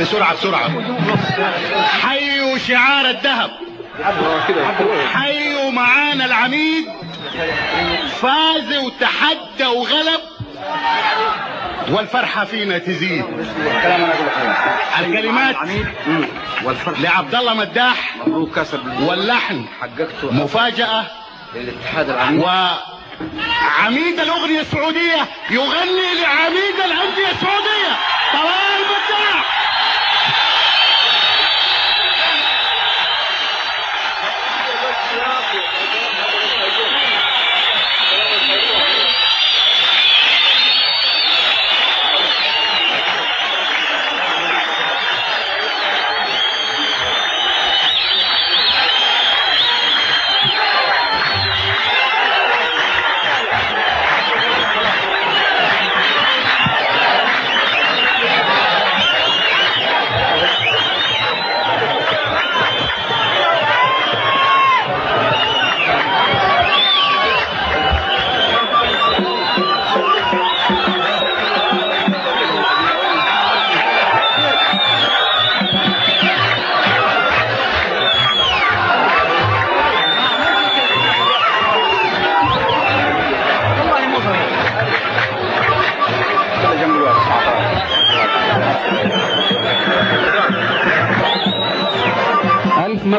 بسرعة بسرعة. حيوا شعار الذهب حيوا معانا العميد فاز وتحدى وغلب والفرحة فينا تزيد الكلمات لعبد الله مداح مبروك كسب واللحن حققته مفاجأة للاتحاد وعميد الأغنية السعودية يغني لعميد الأندية السعودية. طلال مداح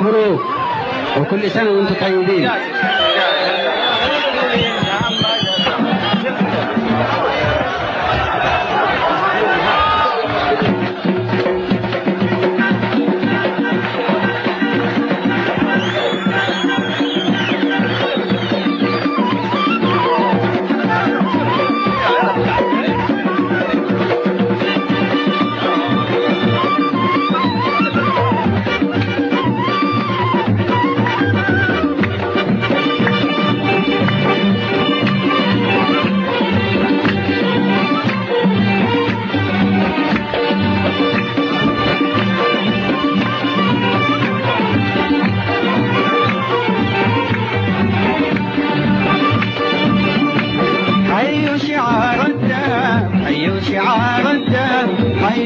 مبروك وكل سنة وأنتم طيبين.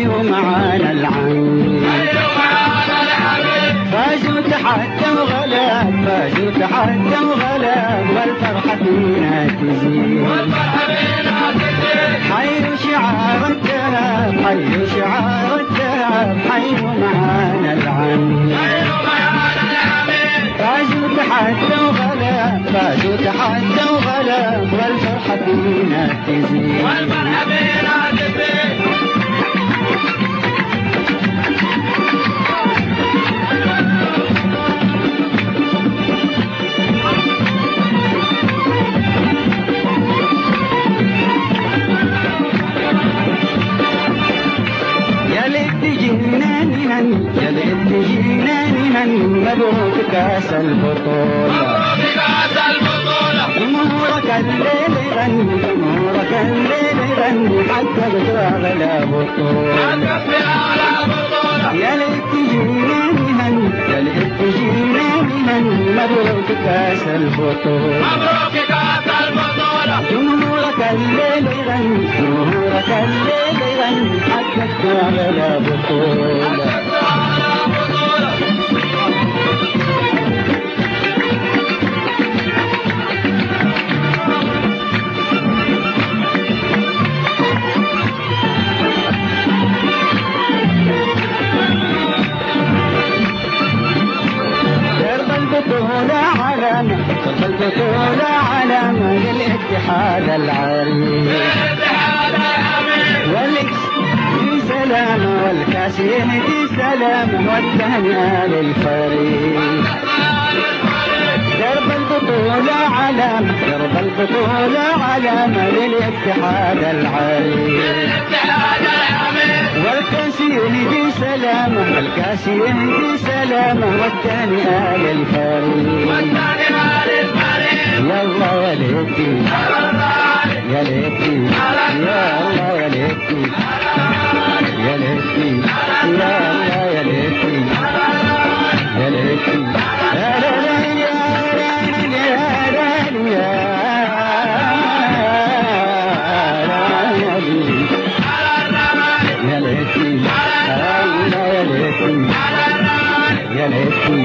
حيوا معانا العميد فازوا تحدوا غلاب فازوا تحدوا غلاب والفرحة فينا تزيد حيوا شعار الدهب حيوا شعار الدهب حيوا معانا العميد فازوا تحدوا غلاب فازوا تحدوا غلاب والفرحة فينا تزيد ليت تجينا نهني مبروك كاس البطولة جمهورك الليل يغني جمهورك الليل يغني حققت أغلى بطولة. يا ليت تجينا نهني يا ليت تجينا نهني مبروك كاس البطولة جمهورك الليل يغني جمهورك الليل يغني حققت أغلى بطولة. العريق. والإكس في سلامة والكاسين في سلامة والتهنئة للفريق درب البطولة علامة درب البطولة علامة للاتحاد العريق. والكاسين في سلامة والكاسين في سلامة والتهنئة للفريق يلا يا ليتي ఎల్లవలేకి ఎలేకి ఎల్లవలేకి ఎలేకి ఎల్లవలేకి ఎలేకి ఎలేకి ఎలేకి ఎలేకి